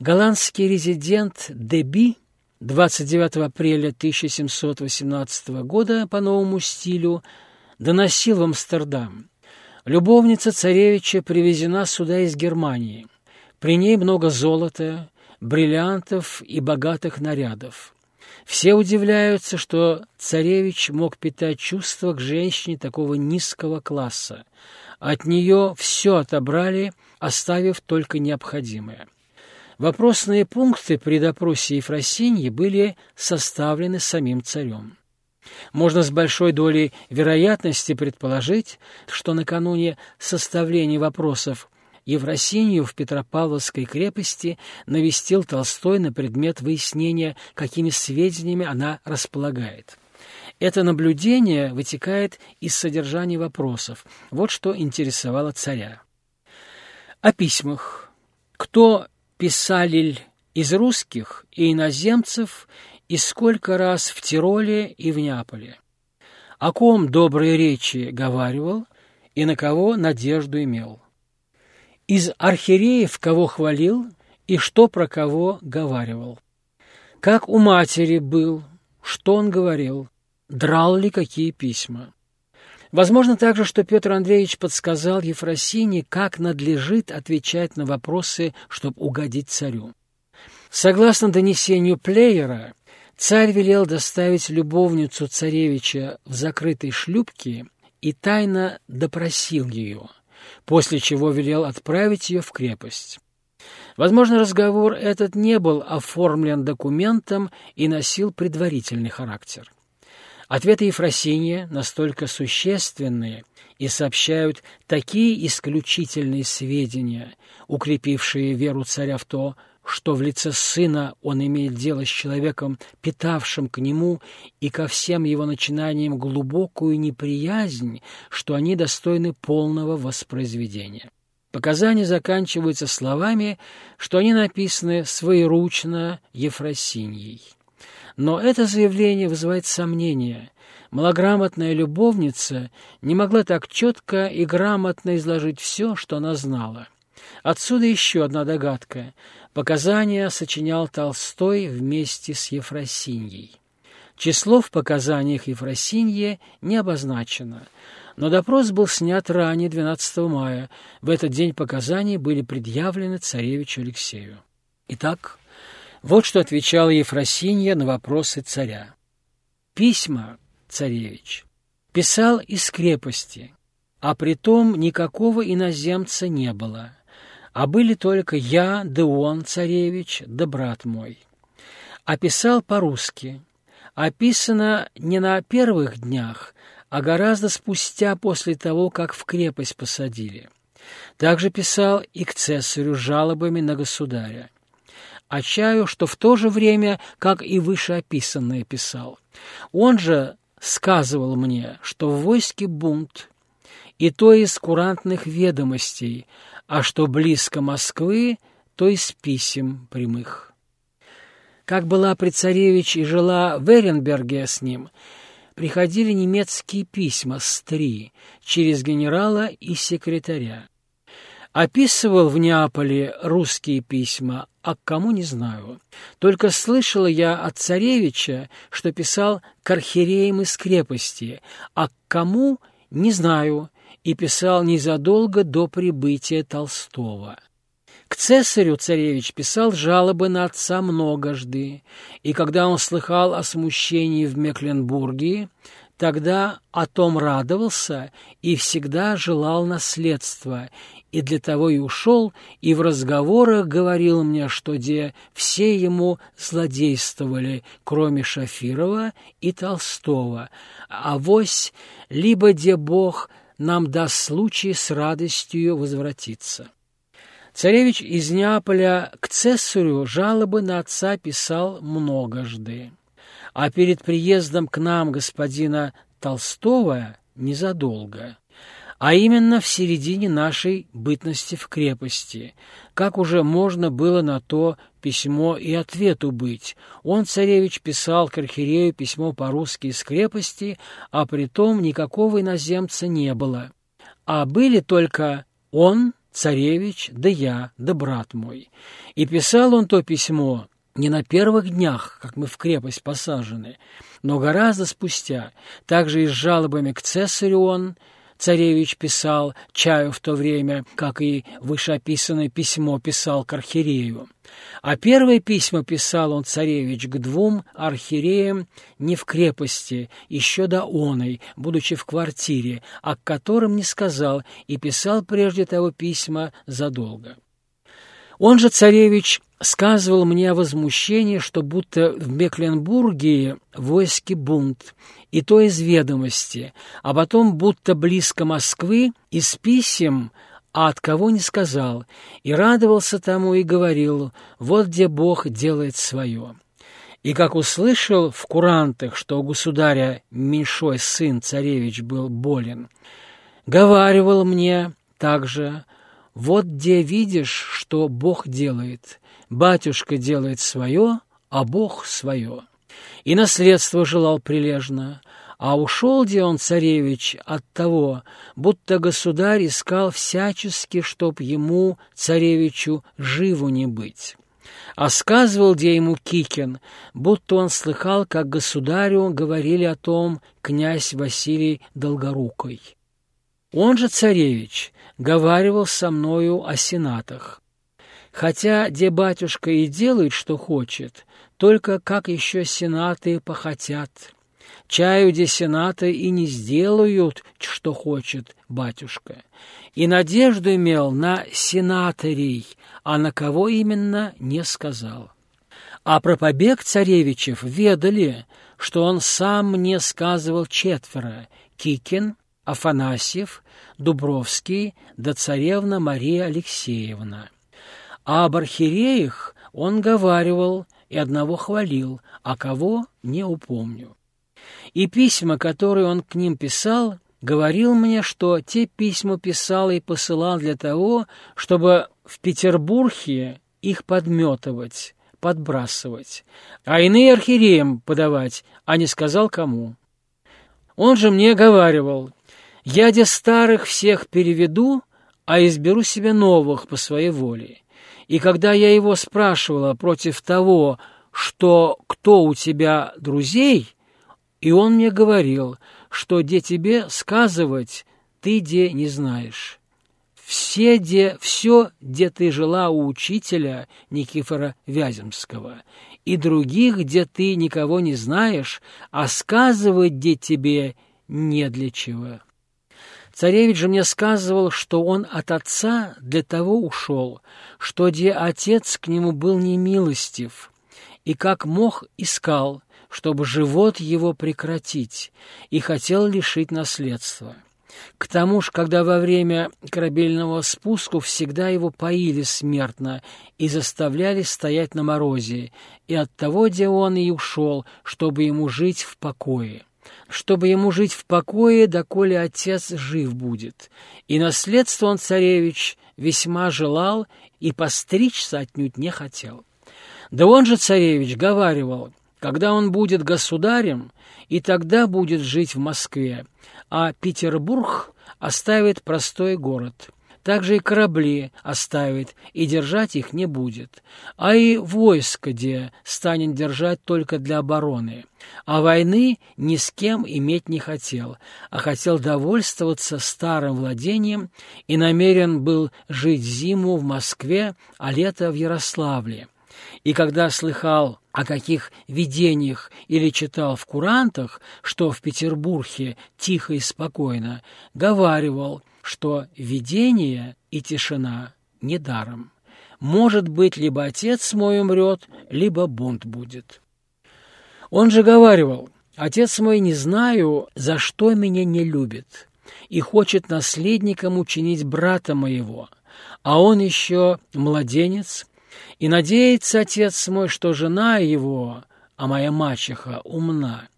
Голландский резидент Деби 29 апреля 1718 года по новому стилю доносил в Амстердам. Любовница царевича привезена сюда из Германии. При ней много золота, бриллиантов и богатых нарядов. Все удивляются, что царевич мог питать чувства к женщине такого низкого класса. От нее все отобрали, оставив только необходимое. Вопросные пункты при допросе Ефросиньи были составлены самим царем. Можно с большой долей вероятности предположить, что накануне составления вопросов Евросинью в Петропавловской крепости навестил Толстой на предмет выяснения, какими сведениями она располагает. Это наблюдение вытекает из содержания вопросов. Вот что интересовало царя. О письмах. Кто писалиль из русских и иноземцев и сколько раз в Тироле и в Неаполе? О ком добрые речи говаривал и на кого надежду имел? Из архиереев кого хвалил и что про кого говаривал. Как у матери был, что он говорил, драл ли какие письма. Возможно также, что Петр Андреевич подсказал Ефросине, как надлежит отвечать на вопросы, чтобы угодить царю. Согласно донесению Плеера, царь велел доставить любовницу царевича в закрытой шлюпке и тайно допросил ее – после чего велел отправить ее в крепость. Возможно, разговор этот не был оформлен документом и носил предварительный характер. Ответы Ефросинья настолько существенные и сообщают такие исключительные сведения, укрепившие веру царя в то, что в лице сына он имеет дело с человеком, питавшим к нему и ко всем его начинаниям глубокую неприязнь, что они достойны полного воспроизведения. Показания заканчиваются словами, что они написаны своеручно Ефросиньей. Но это заявление вызывает сомнения. Малограмотная любовница не могла так четко и грамотно изложить все, что она знала. Отсюда еще одна догадка. Показания сочинял Толстой вместе с Ефросиньей. Число в показаниях Ефросиньи не обозначено, но допрос был снят ранее, 12 мая. В этот день показания были предъявлены царевичу Алексею. Итак, вот что отвечала Ефросинья на вопросы царя. «Письма, царевич, писал из крепости, а притом никакого иноземца не было а были только я, да он, царевич, да брат мой. Описал по-русски. Описано не на первых днях, а гораздо спустя после того, как в крепость посадили. Также писал и к цесарю жалобами на государя. А чаю, что в то же время, как и вышеописанное писал. Он же сказывал мне, что в войске бунт, и то из курантных ведомостей, а что близко Москвы, то из писем прямых. Как была при царевич и жила в Эренберге с ним, приходили немецкие письма с три через генерала и секретаря. Описывал в Неаполе русские письма, а к кому не знаю. Только слышала я от царевича, что писал к архиереям из крепости, а к кому не знаю, и писал незадолго до прибытия Толстого. К цесарю царевич писал жалобы на отца многожды, и когда он слыхал о смущении в Мекленбурге, тогда о том радовался и всегда желал наследства, и для того и ушел, и в разговорах говорил мне, что где все ему злодействовали, кроме Шафирова и Толстого, а вось либо где Бог нам даст случай с радостью возвратиться. Царевич из Неаполя к цесарю жалобы на отца писал многожды, а перед приездом к нам господина Толстого незадолго а именно в середине нашей бытности в крепости. Как уже можно было на то письмо и ответу быть. Он, царевич, писал к архиерею письмо по-русски из крепости, а при том никакого иноземца не было. А были только он царевич, да я, да брат мой. И писал он то письмо не на первых днях, как мы в крепость посажены, но гораздо спустя, также и с жалобами к цесарю он, царевич писал Чаю в то время, как и вышеописанное письмо писал к архиерею. А первое письмо писал он, царевич, к двум архиереям не в крепости, еще до оной, будучи в квартире, а к которым не сказал, и писал прежде того письма задолго. Он же, царевич, сказывал мне о возмущении, что будто в Мекленбурге войски бунт, и то из ведомости, а потом будто близко Москвы, из писем, а от кого не сказал, и радовался тому и говорил, вот где Бог делает свое. И как услышал в курантах, что у государя меньшой сын царевич был болен, говаривал мне также, вот где видишь, что Бог делает, батюшка делает свое, а Бог свое. И наследство желал прилежно, а ушел где он, царевич, от того, будто государь искал всячески, чтоб ему, царевичу, живу не быть. А сказывал где ему Кикин, будто он слыхал, как государю говорили о том князь Василий Долгорукой. Он же, царевич, говаривал со мною о сенатах. Хотя де батюшка и делает, что хочет, только как еще сенаты похотят. Чаю де сената и не сделают, что хочет батюшка. И надежду имел на сенаторей, а на кого именно не сказал. А про побег царевичев ведали, что он сам мне сказывал четверо — Кикин, Афанасьев, Дубровский да царевна Мария Алексеевна. А об архиереях он говаривал и одного хвалил, а кого — не упомню и письма, которые он к ним писал, говорил мне, что те письма писал и посылал для того, чтобы в Петербурге их подметывать, подбрасывать, а иные архиереям подавать, а не сказал кому. Он же мне говаривал, я де старых всех переведу, а изберу себе новых по своей воле. И когда я его спрашивала против того, что кто у тебя друзей, и он мне говорил, что где тебе сказывать, ты где не знаешь. Все де, все, где ты жила у учителя Никифора Вяземского, и других, где ты никого не знаешь, а сказывать где тебе не для чего. Царевич же мне сказывал, что он от отца для того ушел, что где отец к нему был немилостив, и как мог искал, чтобы живот его прекратить, и хотел лишить наследства. К тому же, когда во время корабельного спуска всегда его поили смертно и заставляли стоять на морозе, и от того, где он и ушел, чтобы ему жить в покое. Чтобы ему жить в покое, доколе отец жив будет. И наследство он, царевич, весьма желал и постричься отнюдь не хотел. Да он же, царевич, говаривал, когда он будет государем, и тогда будет жить в Москве, а Петербург оставит простой город. Также и корабли оставит, и держать их не будет. А и войско где станет держать только для обороны. А войны ни с кем иметь не хотел, а хотел довольствоваться старым владением и намерен был жить зиму в Москве, а лето в Ярославле. И когда слыхал о каких видениях или читал в курантах, что в Петербурге тихо и спокойно, говаривал, что видение и тишина недаром. Может быть, либо отец мой умрет, либо бунт будет. Он же говаривал, отец мой не знаю, за что меня не любит, и хочет наследником учинить брата моего, а он еще младенец, и надеется отец мой, что жена его, а моя мачеха, умна.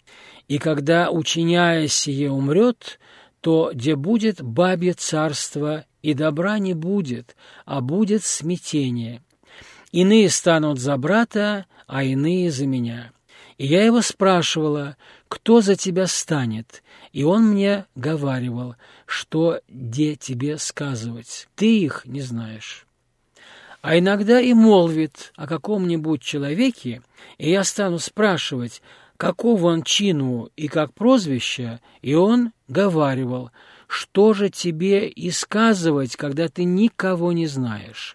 И когда, учиняя сие, умрет, то где будет бабье царство, и добра не будет, а будет смятение. Иные станут за брата, а иные за меня. И я его спрашивала, кто за тебя станет, и он мне говаривал, что где тебе сказывать, ты их не знаешь. А иногда и молвит о каком-нибудь человеке, и я стану спрашивать, какого он чину и как прозвище, и он говаривал, что же тебе и сказывать, когда ты никого не знаешь.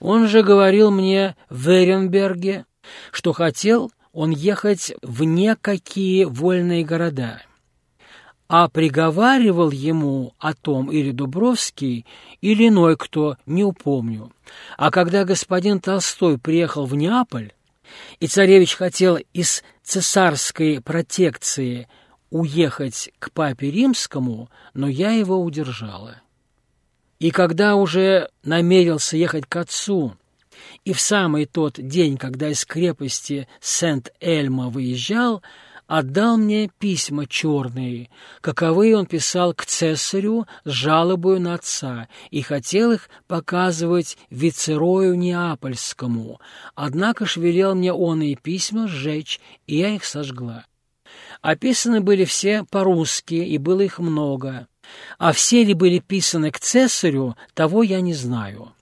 Он же говорил мне в Эренберге, что хотел он ехать в некакие вольные города, а приговаривал ему о том или Дубровский, или иной кто, не упомню. А когда господин Толстой приехал в Неаполь, и царевич хотел из цесарской протекции уехать к папе римскому, но я его удержала. И когда уже намерился ехать к отцу, и в самый тот день, когда из крепости Сент-Эльма выезжал, отдал мне письма черные, каковые он писал к цесарю с жалобою на отца, и хотел их показывать вицерою Неапольскому, однако ж велел мне он и письма сжечь, и я их сожгла. Описаны были все по-русски, и было их много. А все ли были писаны к цесарю, того я не знаю.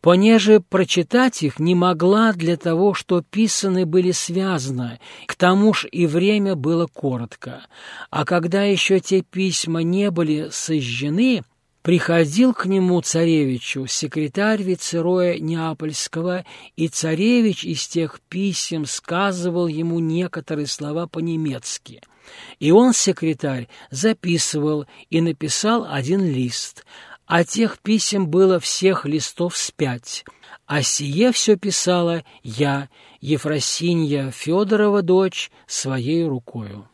Понеже прочитать их не могла для того, что писаны были связаны, к тому ж и время было коротко. А когда еще те письма не были сожжены, приходил к нему царевичу секретарь вицероя Неапольского, и царевич из тех писем сказывал ему некоторые слова по-немецки — и он, секретарь, записывал и написал один лист, а тех писем было всех листов с пять. А сие все писала я, Ефросинья Федорова дочь, своей рукою.